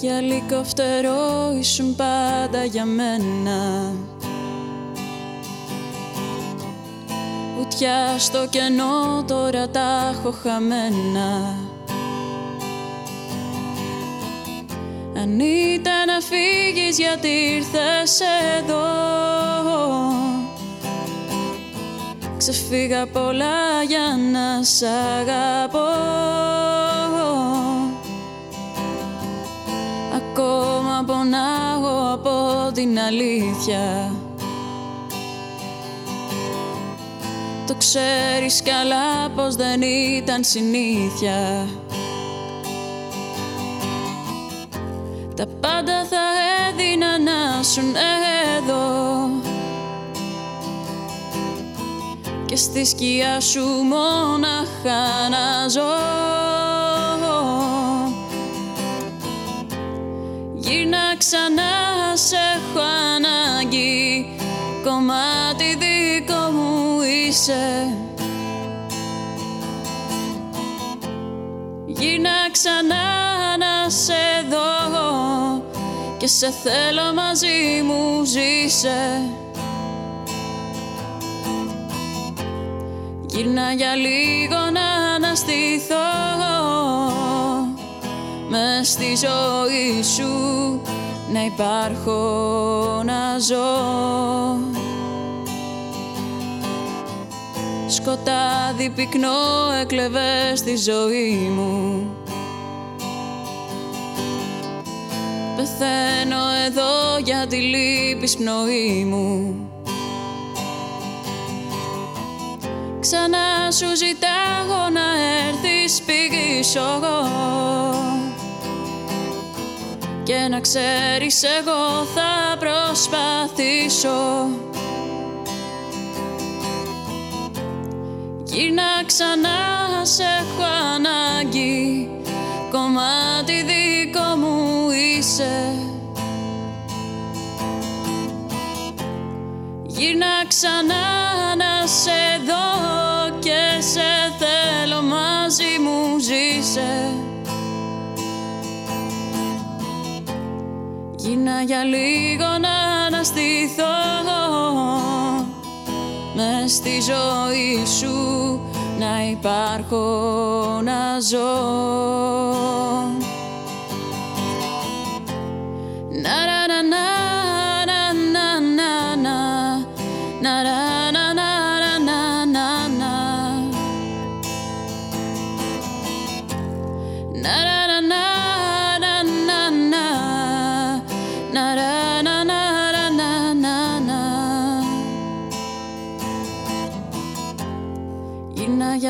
Για λίγο φτερό ήσουν πάντα για μένα. Βουτιά στο κενό τώρα τα έχω χαμένα. Αν ήταν να φύγεις γιατί ήρθες εδώ; Ξεφύγα πολλά για να σ' αγαπώ πονάω από την αλήθεια. Το ξέρεις καλά πως δεν ήταν συνήθεια. Τα πάντα θα έδινα να σου εδώ. Και στη σκιά σου μόναχα να ζω Γύρνα ξανά σε έχω ανάγκη. Κομμάτι δικό μου είσαι. Γύρνα ξανά να σε δω. Και σε θέλω μαζί μου ζήσε. Γύρνα για λίγο να αναστηθώ με στη ζωή σου να υπάρχω να ζω. Σκοτάδι πυκνό έκλεβε στη ζωή μου. Πεθαίνω εδώ για τη λύπη πνοή μου. Ξανά σου ζητάω να έρθεις πηγήσω εγώ Και να ξέρεις εγώ θα προσπαθήσω. Γύρνα ξανά σε έχω ανάγκη. Κομμάτι δικό μου είσαι. Γύρνα ξανά να σε δω και σε θέλω μαζί μου ζήσε Γύρνα για λίγο να αναστηθώ μες στη ζωή σου να υπάρχω να ζω. Να να να να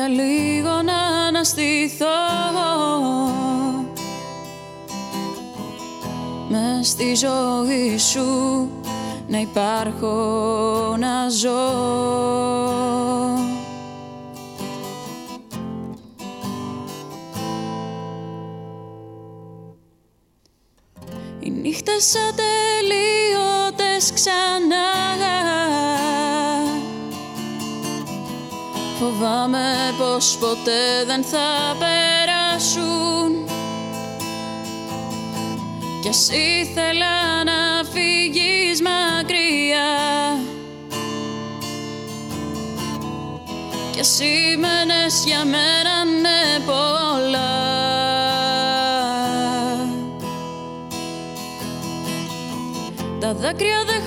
λίγο να αναστηθώ. Με στη ζωή σου να υπάρχω να ζω. Οι νύχτες ατελείωτες ξανά Φοβάμαι πως ποτέ δεν θα περάσουν. Κι ας ήθελα να φύγεις μακριά. Κι ας σήμαινες για μένα ναι πολλά. Τα δάκρυα δεν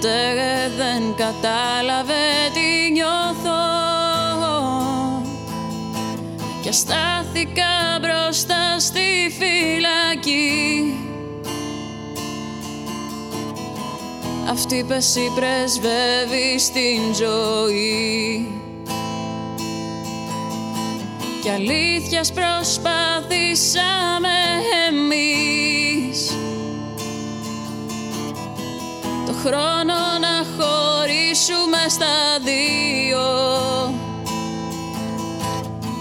Ποτέ δεν κατάλαβε τι νιώθω. Και στάθηκα μπροστά στη φυλακή. Αυτή πεση πρεσβεύει στην ζωή. Κι αλήθειας προσπάθησαμε εμείς. Το χρόνο να χωρίσουμε στα δύο.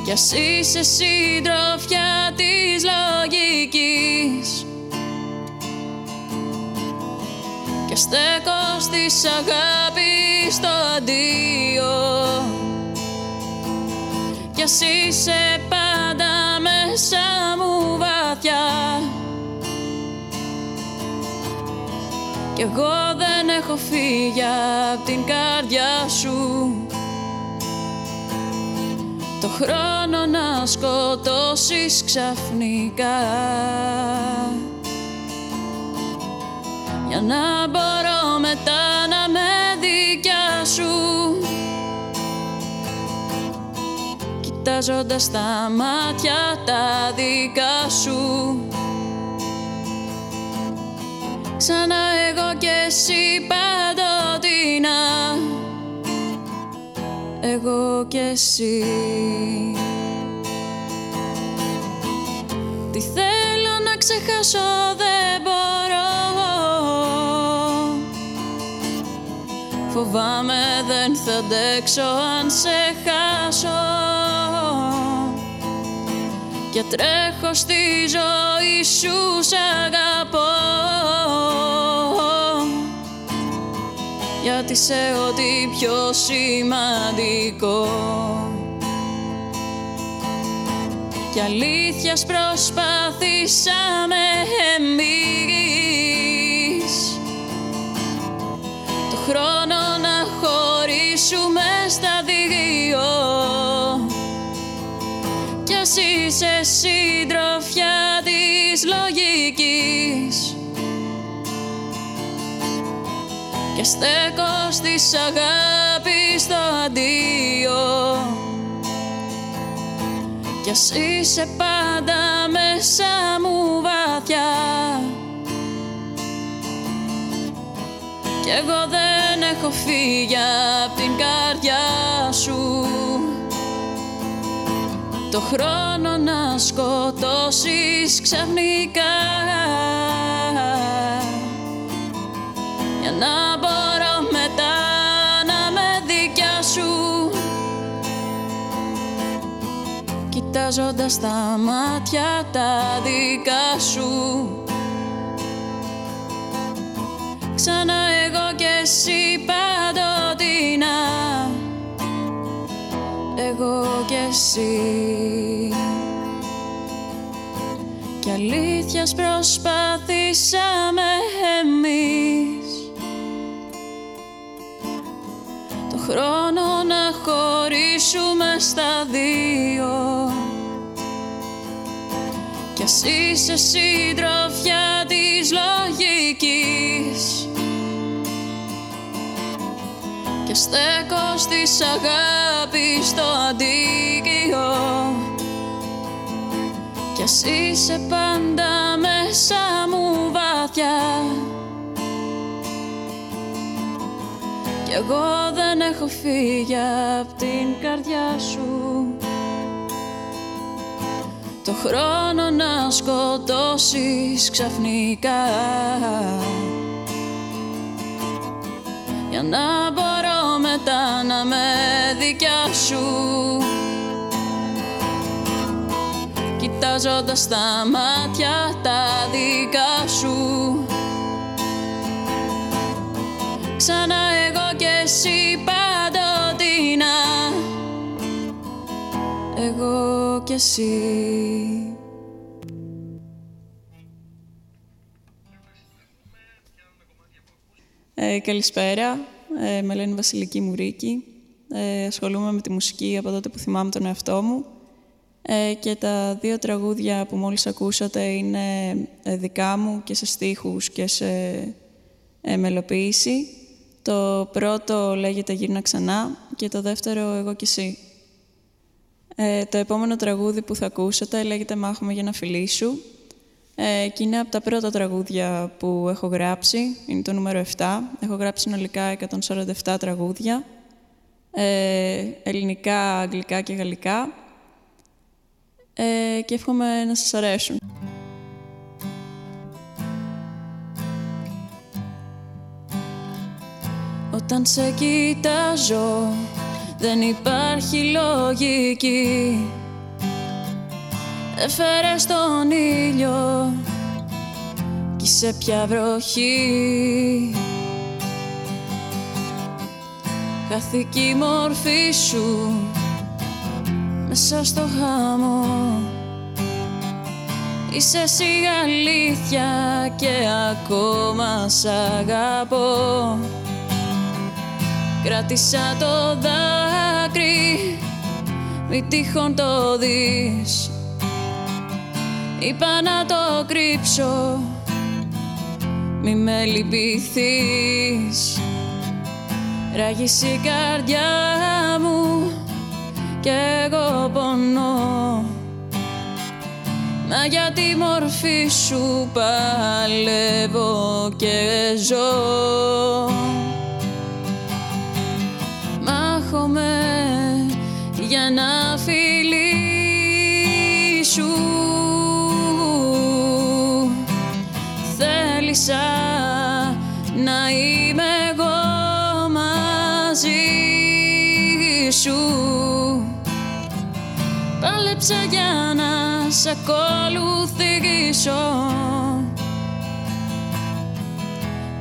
Κι ας είσαι συντροφιά της λογικής. Και στέκω στις αγάπης στο αντίο. Ας είσαι πάντα μέσα μου βαθιά Κι εγώ δεν έχω φύγει απ' την καρδιά σου. Το χρόνο να σκοτώσεις ξαφνικά. Για να μπορώ μετά να με δικιά σου. Κοιτάζοντας τα μάτια τα δικά σου Ξανά εγώ και εσύ παντοτινά Εγώ και εσύ. Τι θέλω να ξεχάσω δεν μπορώ. Φοβάμαι δεν θα αντέξω αν σε χάσω Και τρέχω στη ζωή σου σ' αγαπώ. Γιατί σε ό,τι πιο σημαντικό. Κι αλήθειας προσπαθήσαμε εμείς Το χρόνο να χωρίσουμε στα είσαι συντροφιά της λογικής. Και στέκω στις αγάπης το αντίο. Κι ας είσαι πάντα μέσα μου βαθιά. Κι εγώ δεν έχω φύγει απ' την καρδιά σου Το χρόνο να σκοτώσεις ξαφνικά. Για να μπορώ μετά να με δικιά σου. Κοιτάζοντας τα μάτια τα δικά σου. Ξανά εγώ και εσύ Εγώ και εσύ. Κι αλήθειας προσπαθήσαμε εμείς. Το χρόνο να χωρίσουμε στα δύο. Κι ας είσαι συντροφιά της λογικής στέκω στις αγάπης το αντίκειο. Κι ας είσαι πάντα μέσα μου βαθιά. Κι εγώ δεν έχω φύγει απ' την καρδιά σου. Το χρόνο να σκοτώσεις ξαφνικά. Για να μπορώ μετά να με δικιά σου Κοιτάζοντας τα μάτια τα δικά σου. Ξανά εγώ και εσύ παντοτινά. Εγώ και εσύ. Ε, καλησπέρα, ε, με λένε Βασιλική Μουρίκη. Ε, ασχολούμαι με τη μουσική από τότε που θυμάμαι τον εαυτό μου. Ε, και τα δύο τραγούδια που μόλις ακούσατε είναι ε, δικά μου και σε στίχους και σε ε, μελοποίηση. Το πρώτο λέγεται «Γύρνα ξανά» και το δεύτερο «Εγώ κι εσύ». Ε, το επόμενο τραγούδι που θα ακούσετε λέγεται «Μάχομαι για να φιλί σου» ε, και είναι από τα πρώτα τραγούδια που έχω γράψει. Είναι το νούμερο 7. Έχω γράψει συνολικά 147 τραγούδια. Ε, ελληνικά, αγγλικά και γαλλικά. Ε, και εύχομαι να σας αρέσουν. Όταν σε κοιτάζω δεν υπάρχει λογική Έφερε τον ήλιο κι είσαι πια βροχή. Χαθήκε η μορφή σου με μέσα στο χάμο. Είσαι εσύ αλήθεια και ακόμα σ' αγαπώ. Κράτησα το δάκρυ, μη τυχόν το δεις Είπα να το κρύψω, μη με λυπηθείς. Ράγισε η καρδιά μου και εγώ πονώ. Μα για τη μορφή σου παλεύω και ζω. Μάχομαι για να φιλί σου Θέλησα να είμαι εγώ μαζί σου. Πάλεψα για να σ' ακολουθήσω.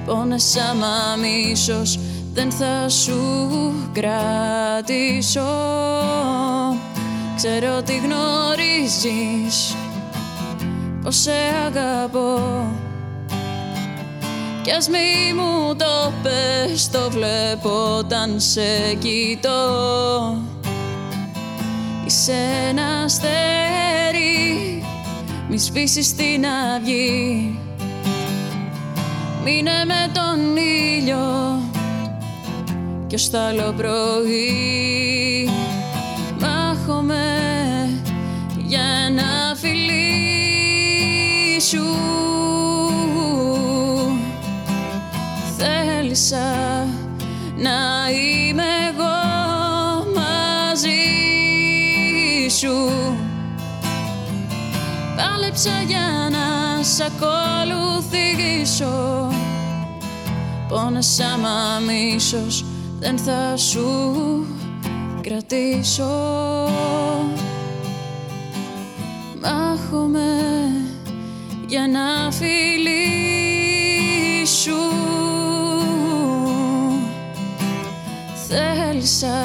Πόνεσα μα μίσος δεν θα σου κρατήσω. Ξέρω ότι γνωρίζεις πως σε αγαπώ κι ας μη μου το πες, το βλέπω όταν σε κοιτώ. Είσαι ένα αστέρι, μη σβήσεις την αυγή. Μείνε με τον ήλιο κι ως το άλλο πρωί. Μάχομαι για ένα φιλί σου Θέλησα να είμαι εγώ μαζί σου. Πάλεψα για να σ' ακολουθήσω. Πόνεσα μα μίσος δεν θα σου κρατήσω. Μάχομαι για να φιλί Θέλησα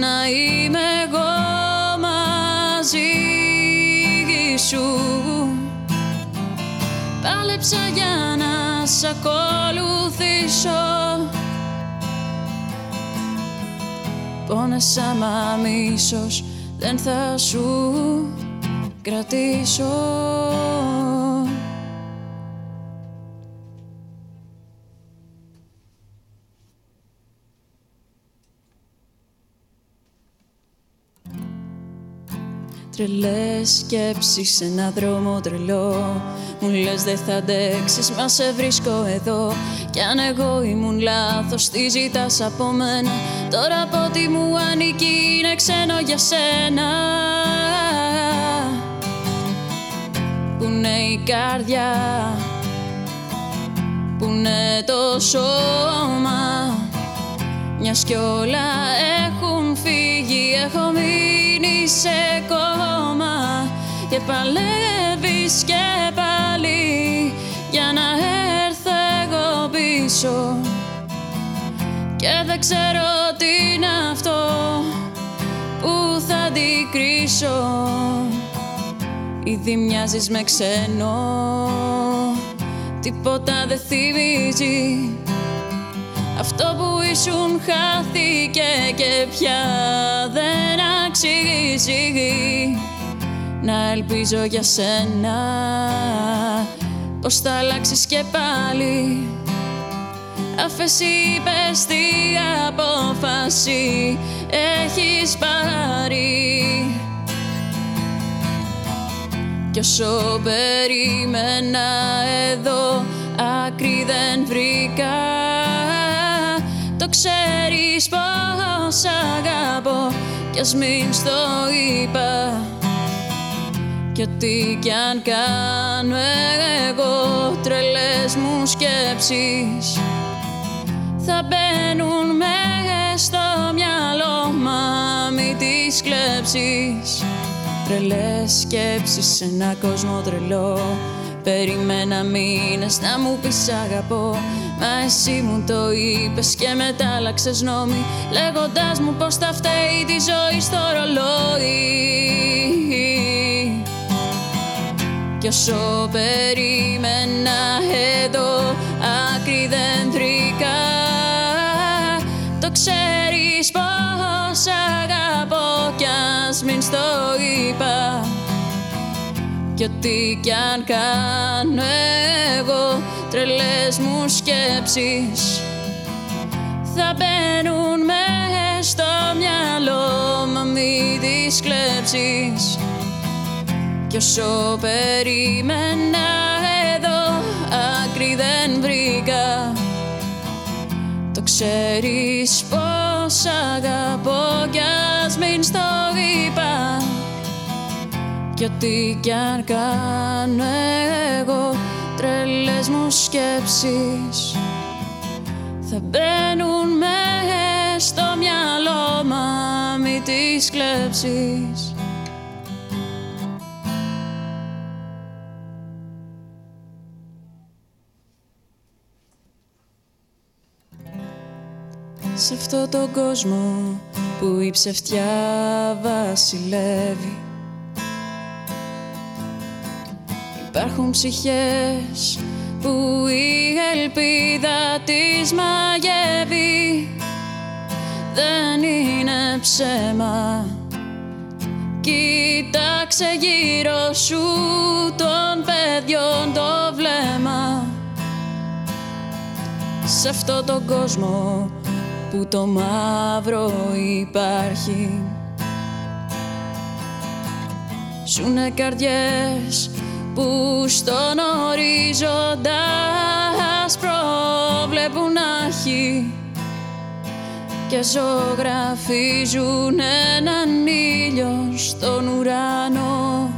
να είμαι εγώ μαζί σου. Πάλεψα για να σ' ακολουθήσω. Πόνεσα μα μίσος δεν θα σου κρατήσω Τρελές σκέψεις σε ένα δρόμο τρελό. Μου λες δεν θα αντέξεις μα σε βρίσκω εδώ Κι αν εγώ ήμουν λάθος τι ζητάς από μένα. Τώρα από ό,τι μου ανήκει είναι ξένο για σένα. Που είναι η καρδιά Που είναι το σώμα. Μιας κι όλα έχουν φύγει Έχω μείνει σε κόμμα Και παλεύεις και πάλι Για να έρθω εγώ πίσω. Και δεν ξέρω τι είναι αυτό Που θα αντικρίσω. Ήδη μοιάζεις με ξένο Τίποτα δεν θυμίζει αυτό που ήσουν χάθηκε και πια δεν αξίζει Να ελπίζω για σένα πως θα αλλάξεις και πάλι. Αφές είπες τι απόφαση έχεις πάρει. Κι όσο περίμενα εδώ άκρη δεν βρήκα. το ξέρεις πως αγαπώ κι ας μην στο είπα. Κι ό,τι κι αν κάνω εγώ τρελές μου σκέψεις θα μπαίνουν μέσα στο μυαλό μα μη τις κλέψεις. Τρελές σκέψεις σε ένα κόσμο τρελό Περιμένα μήνες να μου πεις αγαπώ Μα εσύ μου το είπες, και μετάλλαξες γνώμη λέγοντα μου πώ τα φταίει τη ζωή στο ρολόι. Κι όσο περίμενα εδώ άκρη δεντρικά Το ξέρεις πως αγαπώ κι ας μην στο είπα. Κι ό,τι κι αν κάνω εγώ τρελές μου σκέψεις. Θα μπαίνουν μέσα στο μυαλό μα μη τις κλέψεις. Κι όσο περίμενα εδώ άκρη δεν βρήκα. Το ξέρεις πως αγαπώ κι ας μην στο είπα κι ό,τι κι αν κάνω εγώ τρελές μου σκέψεις. Θα μπαίνουν μέσα στο μυαλό μα μη τις κλέψεις Σε αυτό τον κόσμο που η ψευτιά βασιλεύει Υπάρχουν ψυχές που η ελπίδα της μαγεύει. Δεν είναι ψέμα. Κοίταξε γύρω σου των παιδιών το βλέμμα. Σε αυτό τον κόσμο που το μαύρο υπάρχει. Ζουνε καρδιές που στον ορίζοντα προβλέπουν άχη και ζωγραφίζουν έναν ήλιο στον ουρανό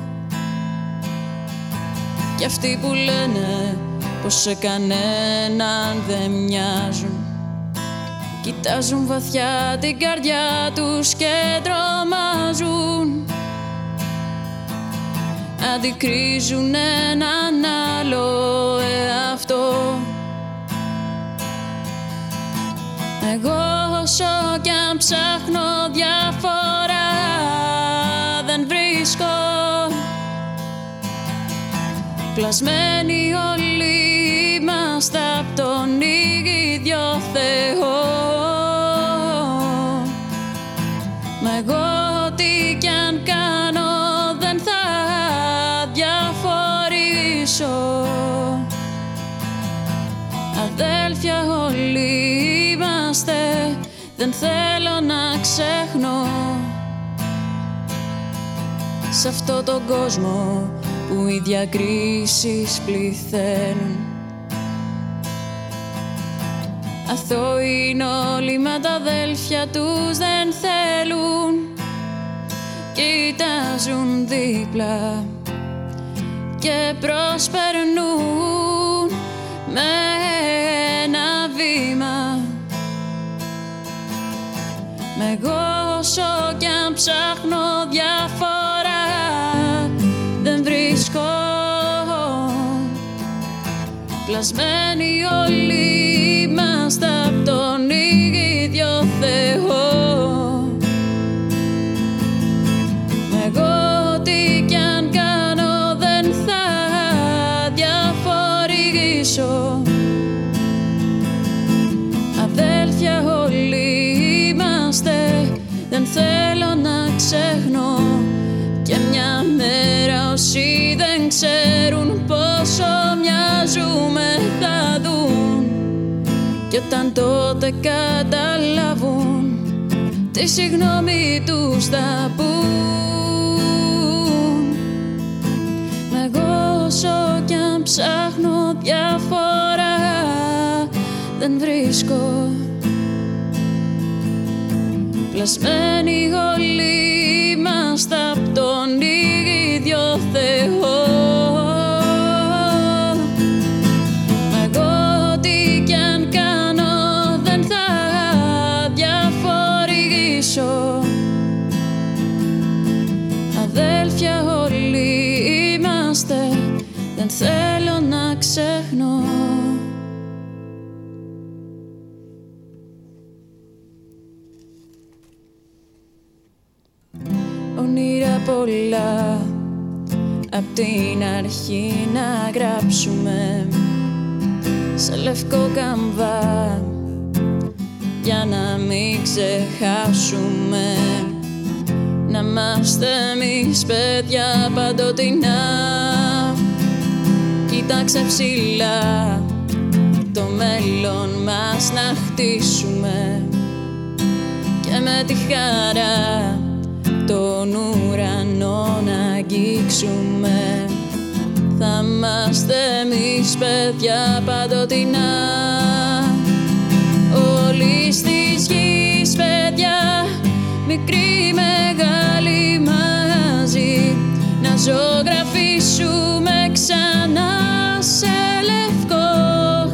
και αυτοί που λένε πως σε κανέναν δεν μοιάζουν Κοιτάζουν βαθιά την καρδιά τους και τρομάζουν αντικρίζουν έναν άλλο εαυτό Εγώ όσο κι αν ψάχνω διαφορά δεν βρίσκω. Πλασμένοι όλοι είμαστε απ' τον ίδιο Θεό δεν θέλω να ξέχνω σε αυτό τον κόσμο που οι διακρίσεις πληθαίνουν. Αθώοι είναι όλοι μα τα αδέλφια τους δεν θέλουν. Κοιτάζουν δίπλα και προσπερνούν. Με με εγώ όσο κι αν ψάχνω διαφορά δεν βρίσκω. Πλασμένοι όλοι είμαστε απ' τον ξέρουν πόσο μοιάζουμε θα δουν. Και όταν τότε καταλάβουν τη συγγνώμη τους θα πούν. Μα εγώ όσο κι αν ψάχνω διαφορά δεν βρίσκω. Πλασμένοι όλοι είμαστε απ' τον ίδιο Θεό θέλω να ξέχνω όνειρα πολλά Απ' την αρχή να γράψουμε σε λευκό καμβά για να μην ξεχάσουμε. Να είμαστε εμείς παιδιά παντοτινά Κοίταξε ψηλά το μέλλον μας να χτίσουμε. Και με τη χαρά τον ουρανό να αγγίξουμε. Θα είμαστε εμείς παιδιά παντοτινά. Όλοι στις γης παιδιά μικρή μεγάλη μαζί. Να ζωγραφίσουμε ξανά σε λευκό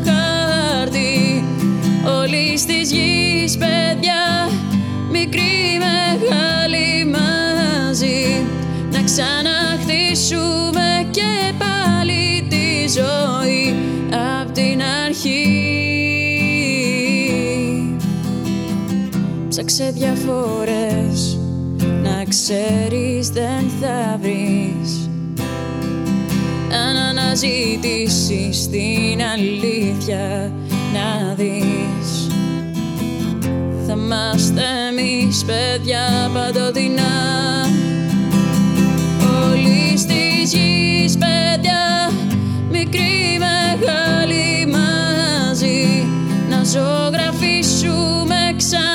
χάρτη. Όλοι στις γης παιδιά μικρή μεγάλη μαζί. Να ξαναχτίσουμε και πάλι τη ζωή απ' την αρχή. Ψάξε διαφορές να ξέρεις δεν θα βρεις αν αναζητήσεις την αλήθεια να δεις. Θα είμαστε εμείς παιδιά παντοτινά. Όλοι στις γης παιδιά μικρή μεγάλη μαζί. Να ζωγραφίσουμε ξανά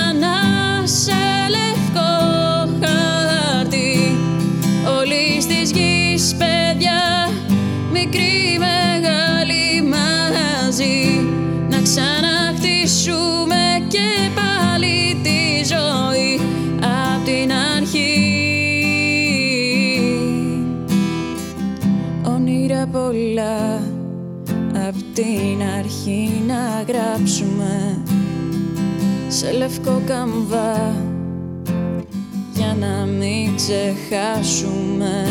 απ' την αρχή να γράψουμε σε λευκό καμβά για να μην ξεχάσουμε.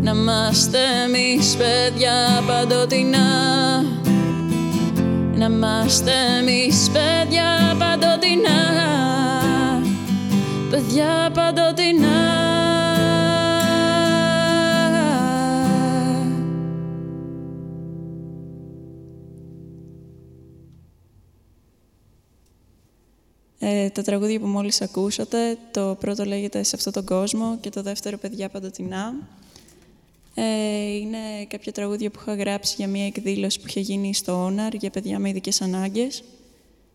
Να είμαστε εμείς παιδιά παντοτινά. Να είμαστε εμείς παιδιά παντοτινά. Παιδιά παντοτινά Ε, τα τραγούδια που μόλις ακούσατε, το πρώτο λέγεται «Σε αυτόν τον κόσμο» και το δεύτερο «Παιδιά παντοτινά». Ε, είναι κάποια τραγούδια που είχα γράψει για μια εκδήλωση που είχε γίνει στο Όναρ για παιδιά με ειδικές ανάγκες.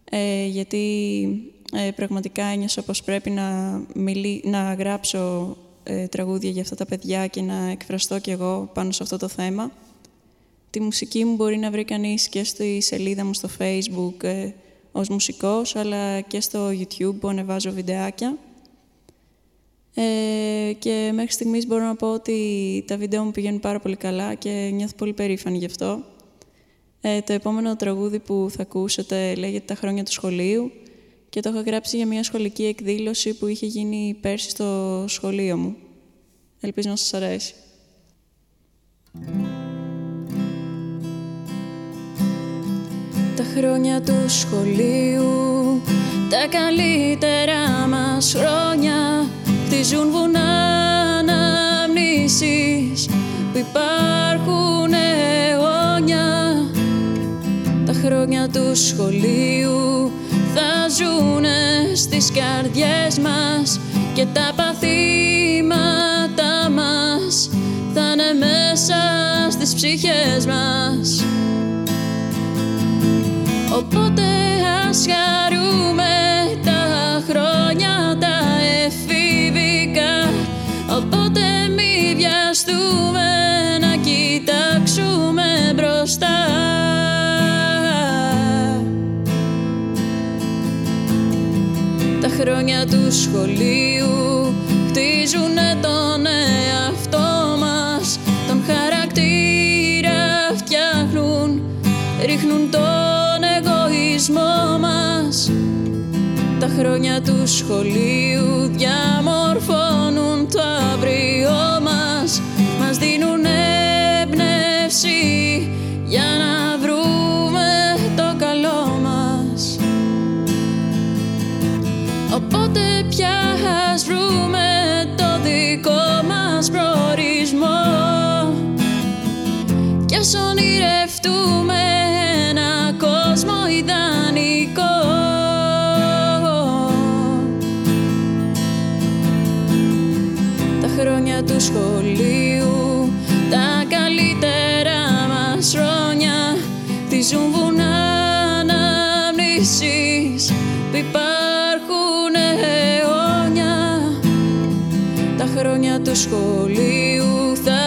Ε, γιατί ε, πραγματικά ένιωσα πως πρέπει να, μιλή, να γράψω ε, τραγούδια για αυτά τα παιδιά και να εκφραστώ κι εγώ πάνω σε αυτό το θέμα. Τη μουσική μου μπορεί να βρει κανείς και στη σελίδα μου στο Facebook ε, ως μουσικός, αλλά και στο YouTube που ανεβάζω βιντεάκια. Ε, και μέχρι στιγμής μπορώ να πω ότι τα βίντεο μου πηγαίνουν πάρα πολύ καλά και νιώθω πολύ περήφανη γι' αυτό. Ε, το επόμενο τραγούδι που θα ακούσετε λέγεται «Τα χρόνια του σχολείου» και το έχω γράψει για μια σχολική εκδήλωση που είχε γίνει πέρσι στο σχολείο μου. Ελπίζω να σας αρέσει. Χρόνια του σχολείου, τα καλύτερα μας χρόνια χτίζουν βουνά αναμνήσεις που υπάρχουν αιώνια. Τα χρόνια του σχολείου θα ζουνε στις καρδιές μας και τα παθήματά μας θα είναι μέσα στις ψυχές μας. Οπότε ας χαρούμε τα χρόνια τα εφηβικά. Οπότε μη βιαστούμε να κοιτάξουμε μπροστά. Τα χρόνια του σχολείου χτίζουνε χρόνια του σχολείου διαμορφώνουν το αύριό μας Μας ζουν βουνά αναμνήσεις που υπάρχουν αιώνια. Τα χρόνια του σχολείου θα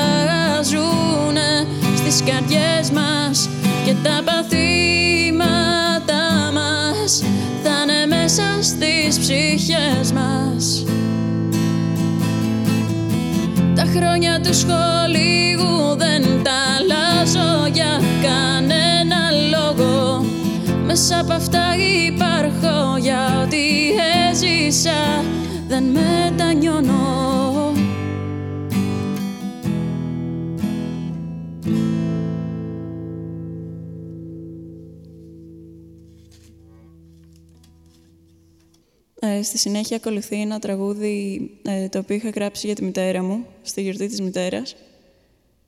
ζουνε στις καρδιές μας και τα παθήματα μας θα είναι μέσα στις ψυχές μας. Τα χρόνια του σχολείου δεν τα αλλάζω για κανένα λόγο Μέσα από αυτά υπάρχω για ό,τι έζησα δεν μετανιώνω Ε, στη συνέχεια ακολουθεί ένα τραγούδι ε, το οποίο είχα γράψει για τη μητέρα μου, στη γιορτή της μητέρας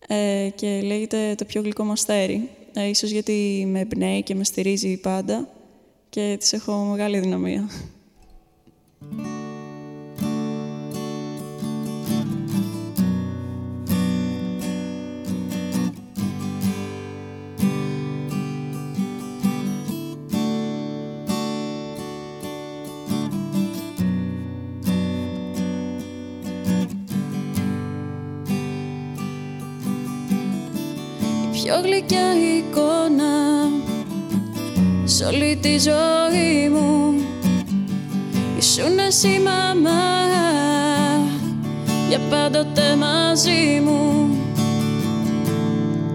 ε, και λέγεται «Το πιο γλυκό μαστέρι». Ε, ίσως γιατί με εμπνέει και με στηρίζει πάντα και της έχω μεγάλη δυναμία. Πιο γλυκιά εικόνα σ' όλη τη ζωή μου. Ήσουν εσύ μαμά για πάντοτε μαζί μου.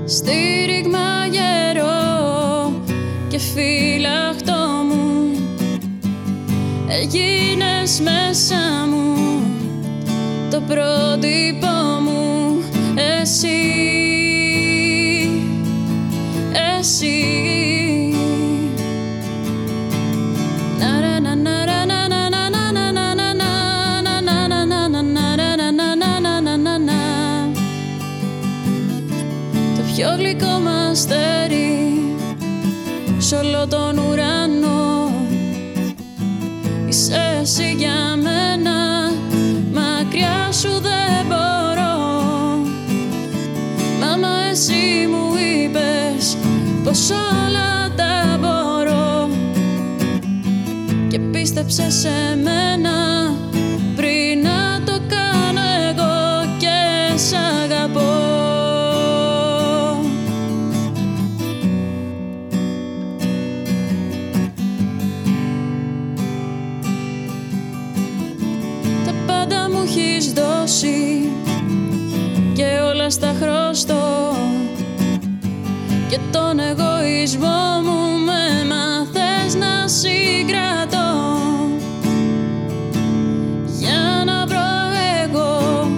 Στήριγμα γερό και φύλαχτό μου. Έγινες μέσα μου το πρότυπο μου εσύ το πιο γλυκό μαστέρι σ' όλο τον ουρανό είσαι εσύ. Για μένα μακριά σου δεν μπορώ Μάμα εσύ μου είπες πως όλα τα μπορώ. Και πίστεψε σε μένα πριν να το κάνω εγώ και σ' αγαπώ. Τα πάντα μου έχεις δώσει και όλα στα χρωστώ. Και τον εγωισμό μου με μάθες να συγκρατώ. Για να βρω εγώ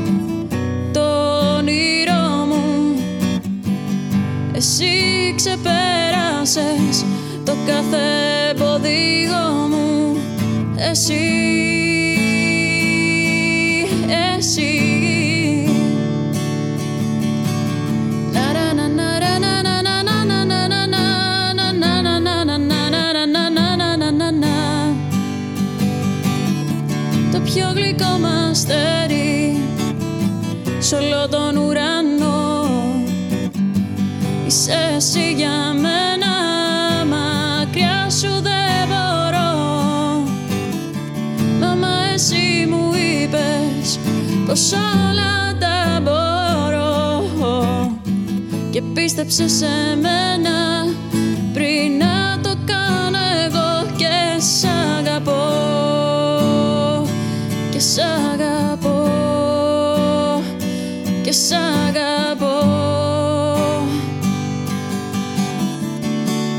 το όνειρό μου. Εσύ ξεπέρασες το κάθε εμποδίο μου. Εσύ εσύ πίστεψε σε μένα. Πριν να το κάνω εγώ και σ' αγαπώ. Και σ' αγαπώ. Και σ' αγαπώ.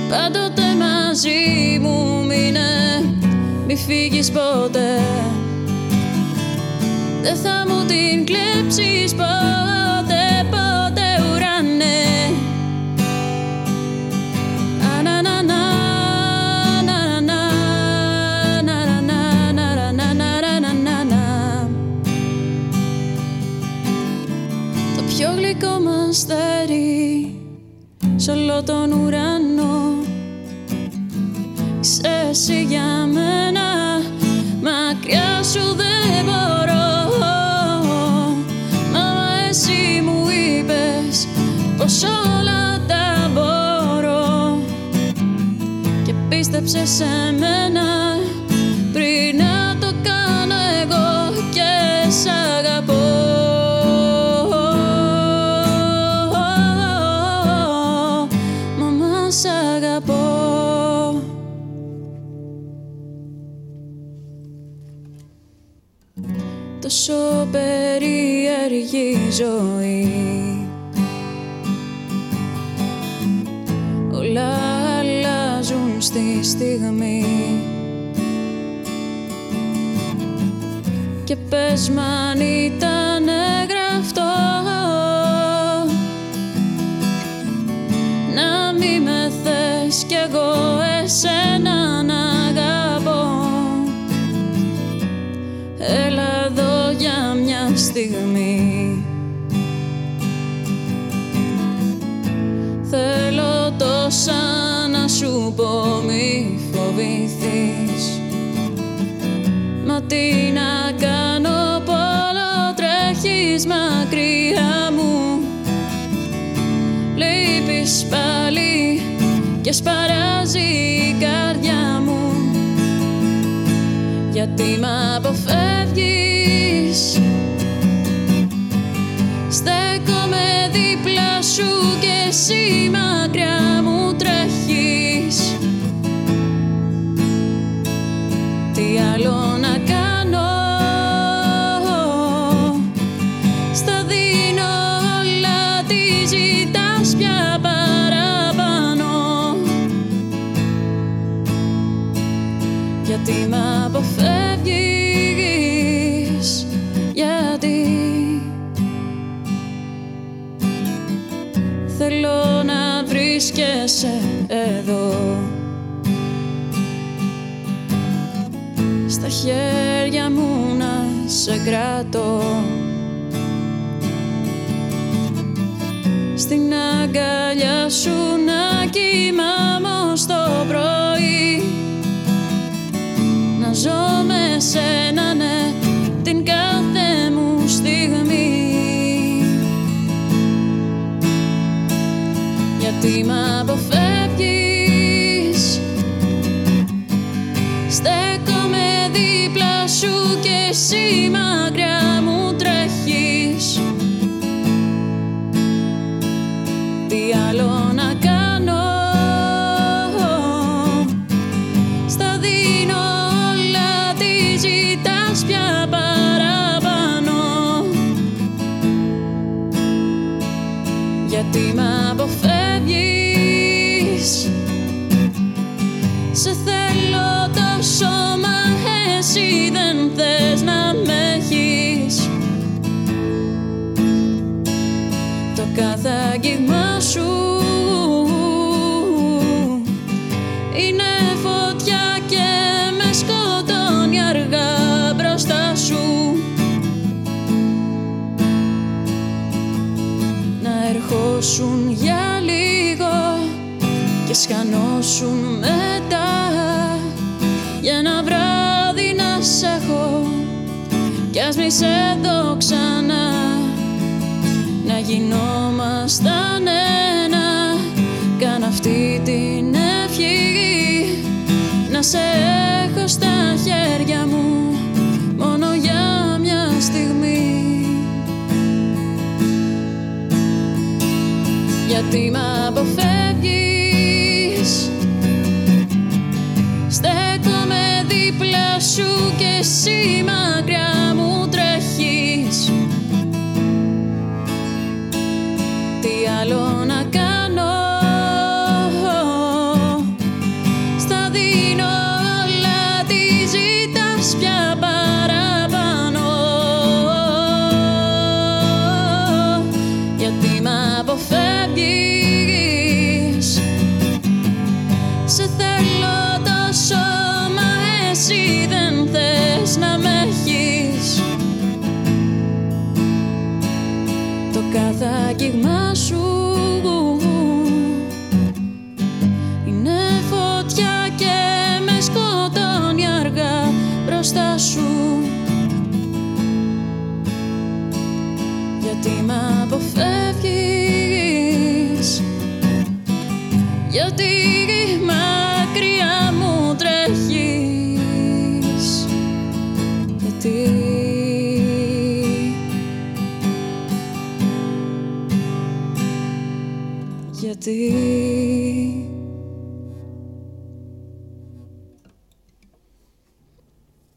Πάντοτε μαζί μου μείνε μη φύγεις ποτέ. Δεν θα μου την κλέψεις ποτέ, ποτέ σαν σε όλο τον ουρανό. Ξέρεις για μένα μακριά σου δεν μπορώ. Μα εσύ μου είπες πως όλα τα μπορώ. Και πίστεψες σε μένα. Τόσο περίεργη ζωή Όλα αλλάζουν στη στιγμή. Και πες μ' αν ήταν Θέλω τόσα να σου πω μη φοβηθείς. Μα τι να κάνω πόλο τρέχεις μακριά μου. Λείπεις πάλι και σπαράζει η καρδιά μου. Γιατί μ' αποφεύγεις; Στέκομαι δίπλα σου και εσύ μακριά μου τρέχεις χέρια μου να σε κρατώ. Στην αγκαλιά σου να κοιμάμαι στο πρωί. Να ζω με σένα, ναι, την κάθε μου στιγμή. Γιατί μ' αποφεύγεις εσύ μακριά μου τρέχεις. Τι άλλο να κάνω; Στα δίνω όλα τι ζητάς πια παραπάνω. Γιατί μ' αποφεύγεις; Σε θέλω τόσο μα εσύ δεν θες να με έχεις. Το κάθε αγγίγμα σου είναι φωτιά και με σκοτώνει αργά μπροστά σου. Να ερχόσουν για λίγο και σκανώσουν μετά ας μη σε δω ξανά. Να γινόμασταν ένα. Κάν αυτή την ευχή. Να σε έχω στα χέρια μου. Μόνο για μια στιγμή. Γιατί μ' αποφεύγεις; Στέκομαι δίπλα σου και εσύ μακριά κάθε αγγίγμα σου είναι φωτιά και με σκοτώνει αργά μπροστά σου. Γιατί μ' γιατί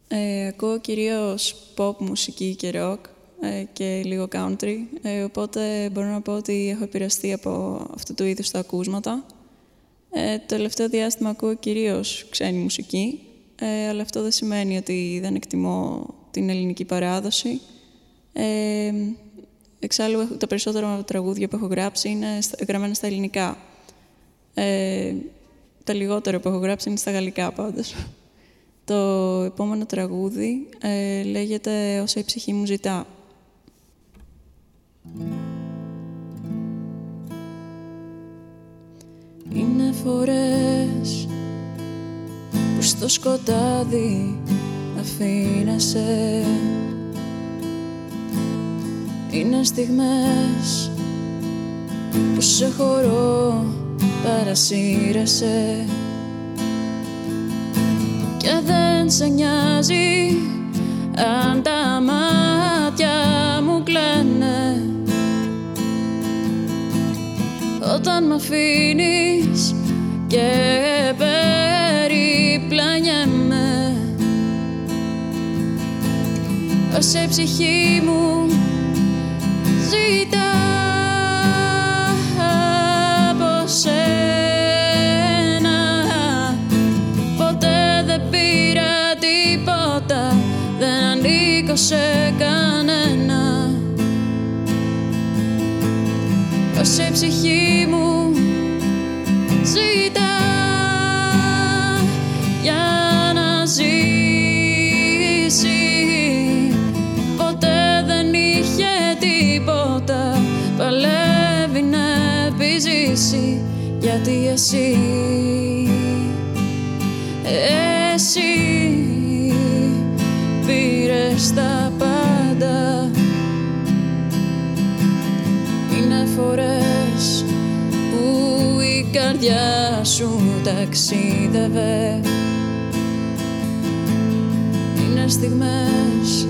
ε, ακούω κυρίως pop μουσική και rock ε, και λίγο country, ε, οπότε μπορώ να πω ότι έχω επηρεαστεί από αυτού του είδους τα ακούσματα. Ε, το τελευταίο διάστημα ακούω κυρίως ξένη μουσική, ε, αλλά αυτό δεν σημαίνει ότι δεν εκτιμώ την ελληνική παράδοση. Ε, εξάλλου, τα περισσότερα τραγούδια που έχω γράψει είναι γραμμένα στα ελληνικά. Ε, τα λιγότερα που έχω γράψει είναι στα γαλλικά, πάντως. Το επόμενο τραγούδι ε, λέγεται «Όσα η ψυχή μου ζητά». Είναι φορές που στο σκοτάδι αφήνεσαι Είναι στιγμές που σε χωρώ παρασύρεσαι. Και δεν σε νοιάζει αν τα μάτια μου κλαίνε. Όταν μ' αφήνεις και περιπλανιέμαι. Σε ψυχή μου ζητά από σένα. Ποτέ δεν πήρα τίποτα δεν ανήκω σε κανένα. Σε ψυχή μου επιζήσει γιατί εσύ. Εσύ πήρες τα πάντα. Είναι φορές που η καρδιά σου ταξίδευε. Είναι στιγμές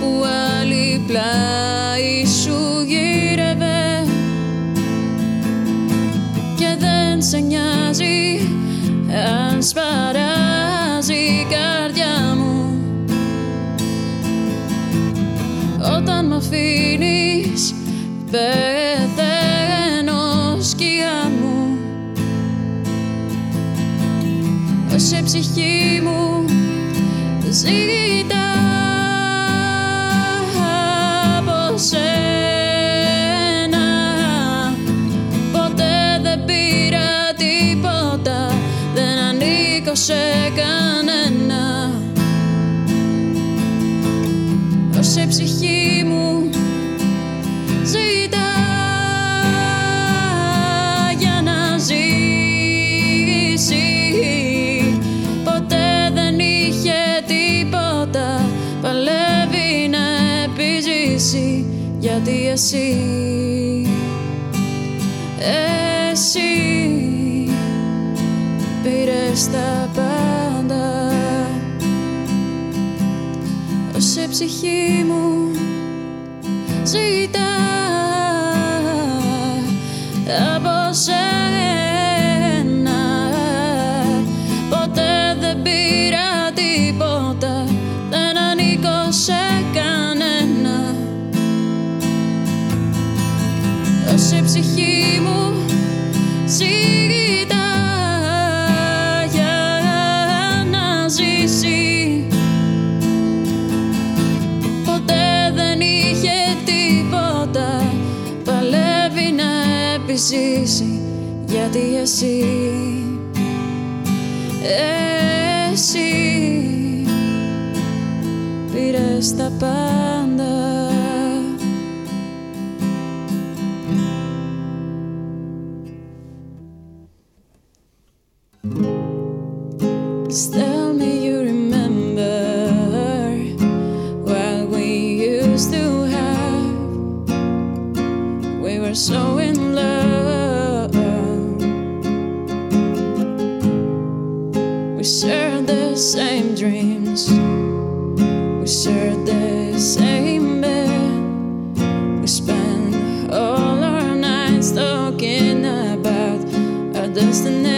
που άλλη πλάι σου αν σπαράζει η καρδιά μου. Όταν μ' αφήνεις πεθαίνω σκιά μου. Σε ψυχή μου ζητά σε ψυχή μου. Ζητά για να ζήσει. Ποτέ δεν είχε τίποτα. Παλεύει να επιζήσει. Γιατί εσύ εσύ πήρες τα πάντα. Σε ψυχή γιατί εσύ εσύ πήρες τα πάντα Just the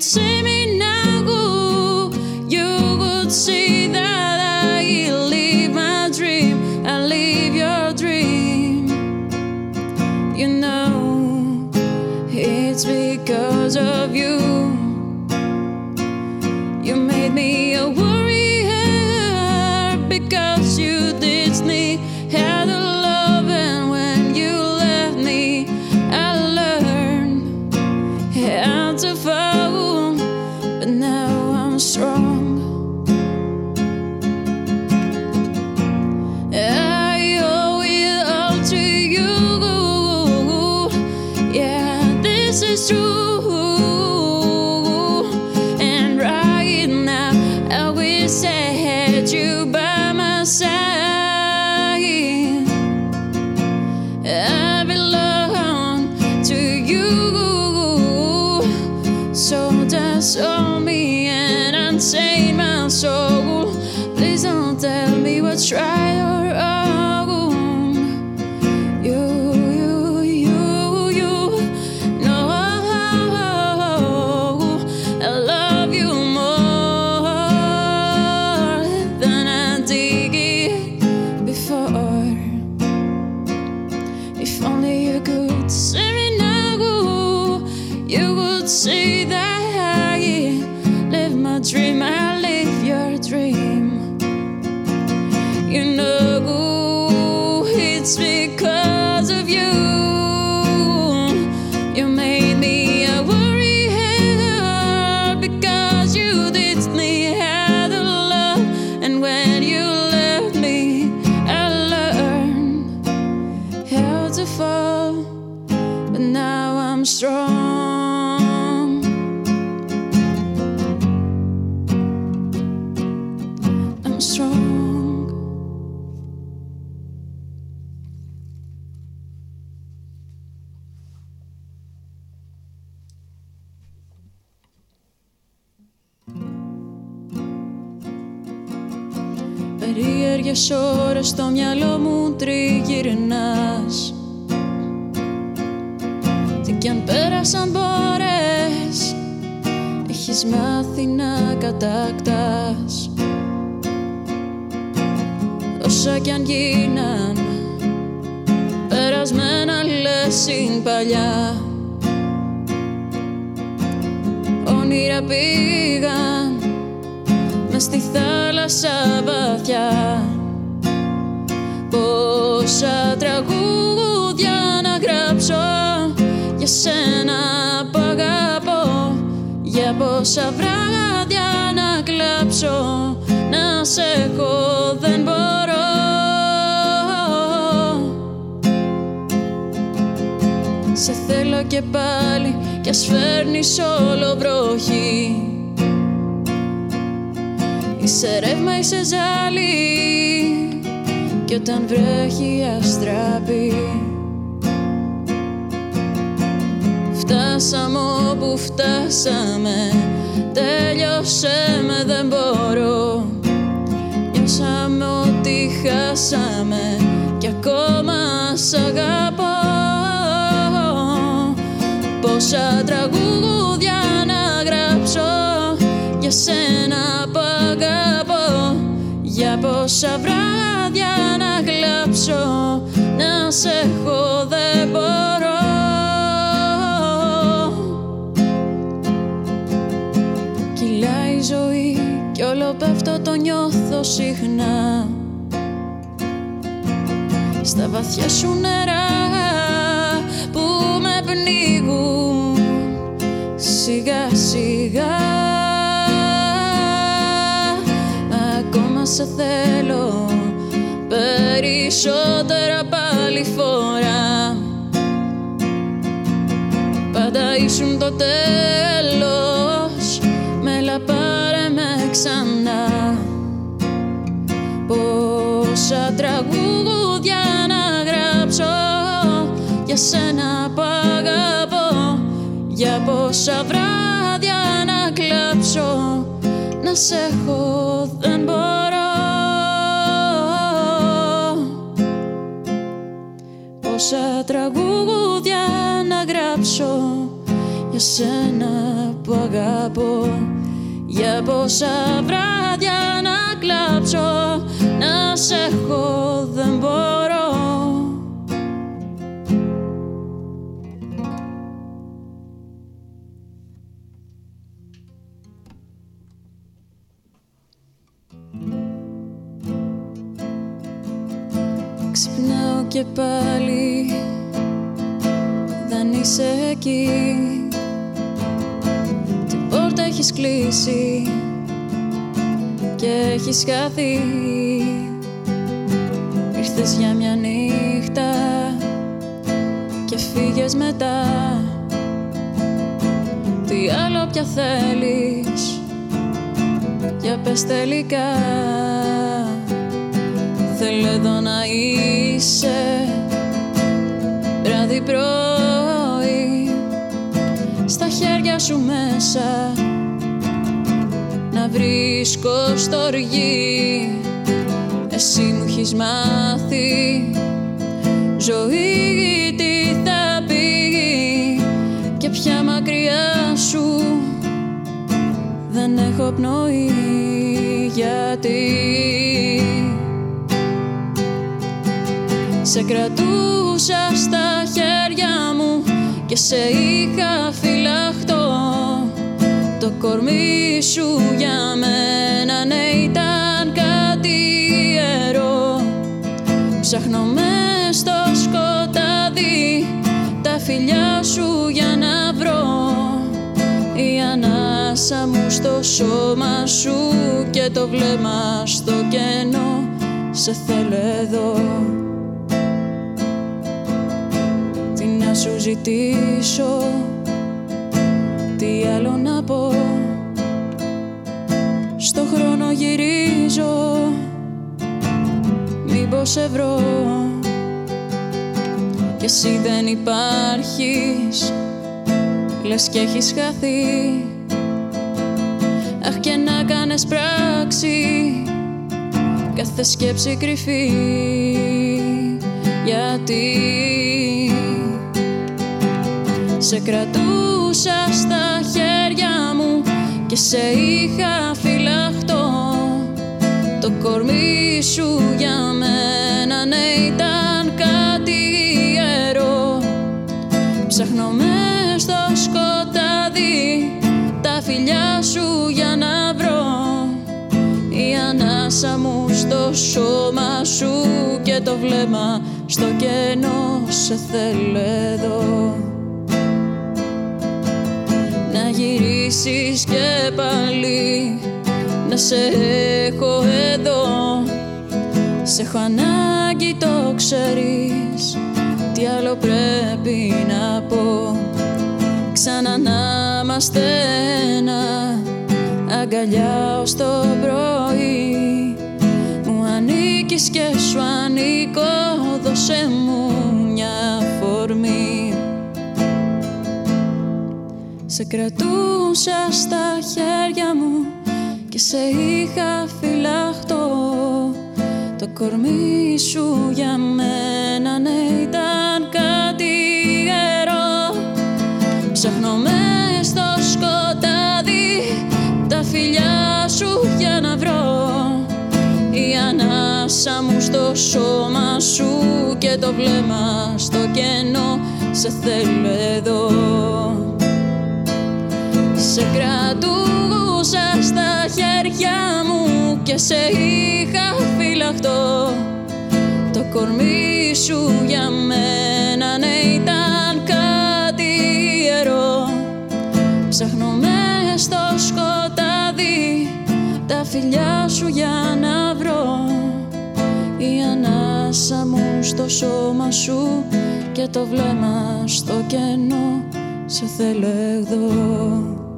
It's. see Περίεργες ώρες στο μυαλό μου τριγυρνάς. Τι κι αν πέρασαν πόρες Έχεις μάθει να κατακτάς. Όσα κι αν γίναν Περασμένα λες είναι παλιά. Όνειρα πήγαν στη θάλασσα βαθιά Πόσα τραγούδια να γράψω για σένα που αγαπώ. Για πόσα βράδια να κλάψω να σε έχω δεν μπορώ. Σε θέλω και πάλι κι ας φέρνεις όλο βροχή. Είσαι ρεύμα, είσαι ζάλι Κι όταν βρέχει αστραπή Φτάσαμε όπου φτάσαμε Τέλειωσε με δεν μπορώ. Νιώσαμε ότι χάσαμε Κι ακόμα σ' αγαπώ. Πόσα τραγούδια να γράψω Για σένα για πόσα βράδια να γλάψω να σε έχω δεν μπορώ. Τη ζωή κι όλο πέφτω το νιώθω συχνά. Στα βαθιά σου νερά που με πνίγουν σιγά σιγά σε θέλω περισσότερα πάλι φορά. Πάντα ήσουν το τέλος με λαπάρε με ξανά. Πόσα τραγούδια να γράψω για σένα που αγαπώ για πόσα βράδια να κλάψω να σε έχω δεν μπορώ. Πόσα τραγούδια να γράψω για σένα που αγαπώ για πόσα βράδια να κλάψω. Να σε έχω δεν μπορώ και πάλι δεν είσαι εκεί. Την πόρτα έχεις κλείσει και έχεις χαθεί. Ήρθες για μια νύχτα και φύγες μετά. Τι άλλο πια θέλεις; Για πες τελικά Θέλω εδώ να είσαι. Βράδυ πρωί στα χέρια σου μέσα. Να βρίσκω στοργή εσύ μου έχεις μάθει. Ζωή τι θα πει. Και πια μακριά σου δεν έχω πνοή. Γιατί Σε κρατούσα στα χέρια μου και σε είχα φυλαχτό Το κορμί σου για μένα ναι ήταν κάτι ιερό. Ψάχνω μες στο σκοτάδι τα φιλιά σου για να βρω. Η ανάσα μου στο σώμα σου και το βλέμμα στο κενό. Σε θέλω εδώ σου ζητήσω. Τι άλλο να πω. Στο χρόνο γυρίζω. Μήπως σε βρω. Κι εσύ δεν υπάρχεις. Λες κι έχεις χαθεί. Αχ και να κάνεις πράξη. Κάθε σκέψη κρυφή. Γιατί Σε κρατούσα στα χέρια μου Και σε είχα φυλαχτό Το κορμί σου για μένα ναι ήταν κάτι ιερό. Ψάχνω μες στο σκοτάδι τα φιλιά σου για να βρω. Η ανάσα μου στο σώμα σου και το βλέμμα στο κενό σε θέλω εδώ. να γυρίσεις και πάλι να σε έχω εδώ. Σε έχω ανάγκη το ξέρεις. Τι άλλο πρέπει να πω. Ξανά να είμαστε ένα. Αγκαλιά ως το πρωί. Μου ανήκεις και σου ανήκω. Δώσε μου μια φορμή Σε κρατούσα στα χέρια μου Και σε είχα φυλαχτό το κορμί σου για μένα ναι ήταν κάτι ιερό. Ψάχνω μες στο σκοτάδι τα φιλιά σου για να βρω. Η ανάσα μου στο σώμα σου και το βλέμμα στο κενό. Σε θέλω εδώ Σε κρατούσα στα χέρια μου και σε είχα φυλαχτό το κορμί σου για μένα ναι ήταν κάτι ιερό. Ψάχνω μες στο σκοτάδι τα φιλιά σου για να βρω. Η ανάσα μου στο σώμα σου και το βλέμμα στο κενό σε θέλω εδώ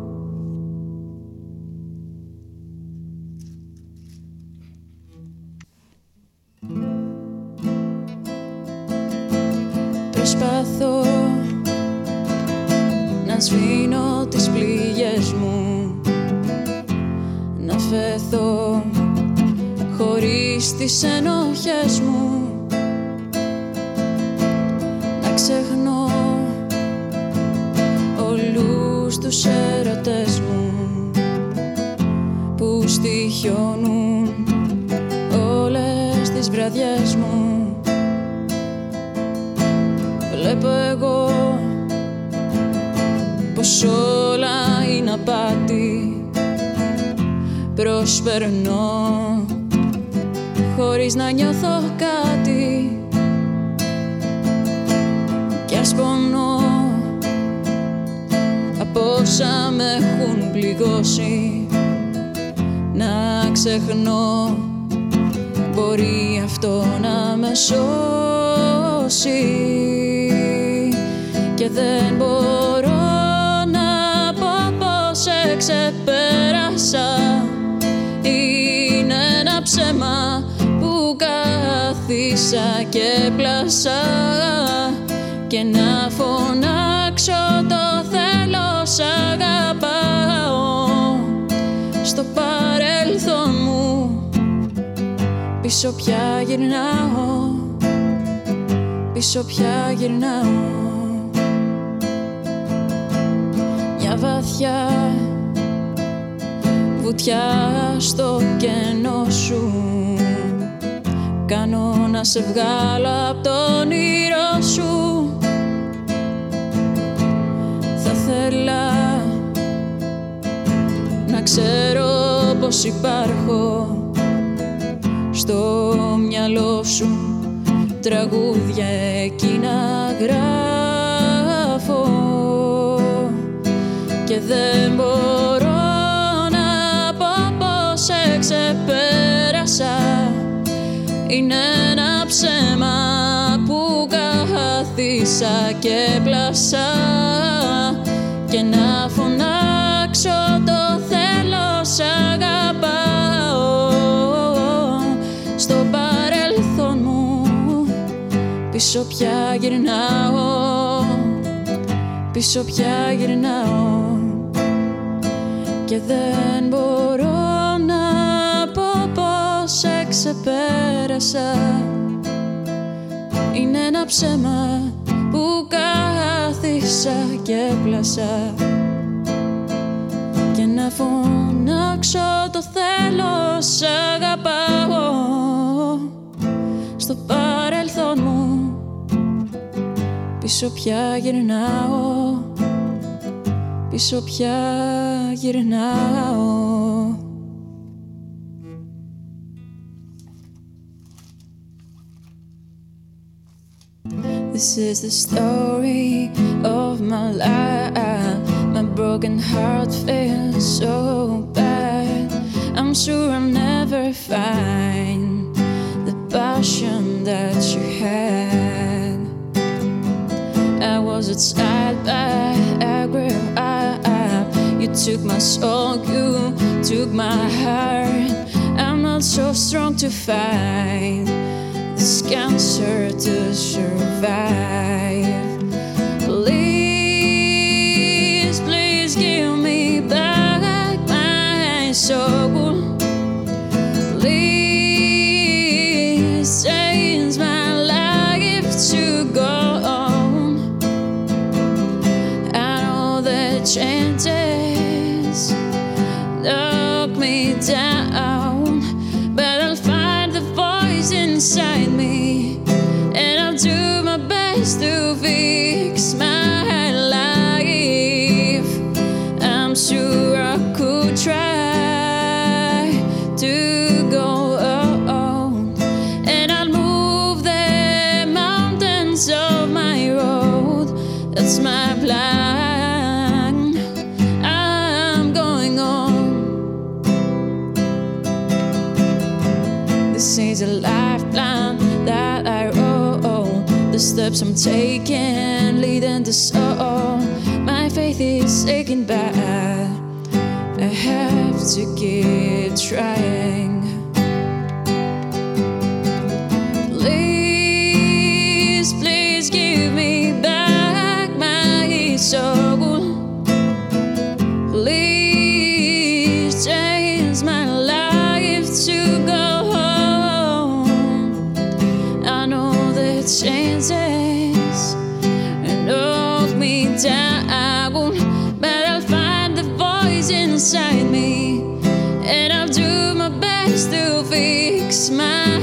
τις ενοχές μου. Να ξεχνώ όλους τους έρωτες μου που στοιχιώνουν όλες τις βραδιές μου. Βλέπω εγώ πως όλα είναι απάτη. Προσπερνώ χωρίς να νιώθω κάτι; Κι ας πονώ. Από όσα με έχουν πληγώσει Να ξεχνώ. Μπορεί αυτό να με σώσει. Και δεν μπορώ κάθισα και πλάσα Και να φωνάξω το θέλω σ' αγαπάω. Στο παρελθόν μου Πίσω πια γυρνάω Πίσω πια γυρνάω. Μια βαθιά βουτιά στο κενό σου Κάνω να σε βγάλω από το όνειρό σου. Θα θέλα να ξέρω πως υπάρχω στο μυαλό σου. Τραγούδια εκείνα γράφω και δεν μπορώ να πω πως σε ξεπέρασα. Είναι ένα ψέμα που καθίσα και πλάσα και να φωνάξω το θέλω σ' αγαπάω. Στο παρελθόν μου πίσω πια γυρνάω πίσω πια γυρνάω και δεν μπορώ να πω πως σε ξεπέρασα είναι ένα ψέμα που κάθισα και πλάσα. Και να φωνάξω το θέλω σ' αγαπάω. Στο παρελθόν μου πίσω πια γυρνάω. Πίσω πια γυρνάω This is the story of my life. My broken heart feels so bad. I'm sure I'll never find the passion that you had. I was outside, but I grew up. You took my soul, you took my heart. I'm not so strong to fight this cancer to survive. Please, please give me back my soul. a lifeline that I roll. The steps I'm taking, leading the soul. My faith is aching, back. I have to keep trying. and knock me down, but I'll find the voice inside me and I'll do my best to fix my.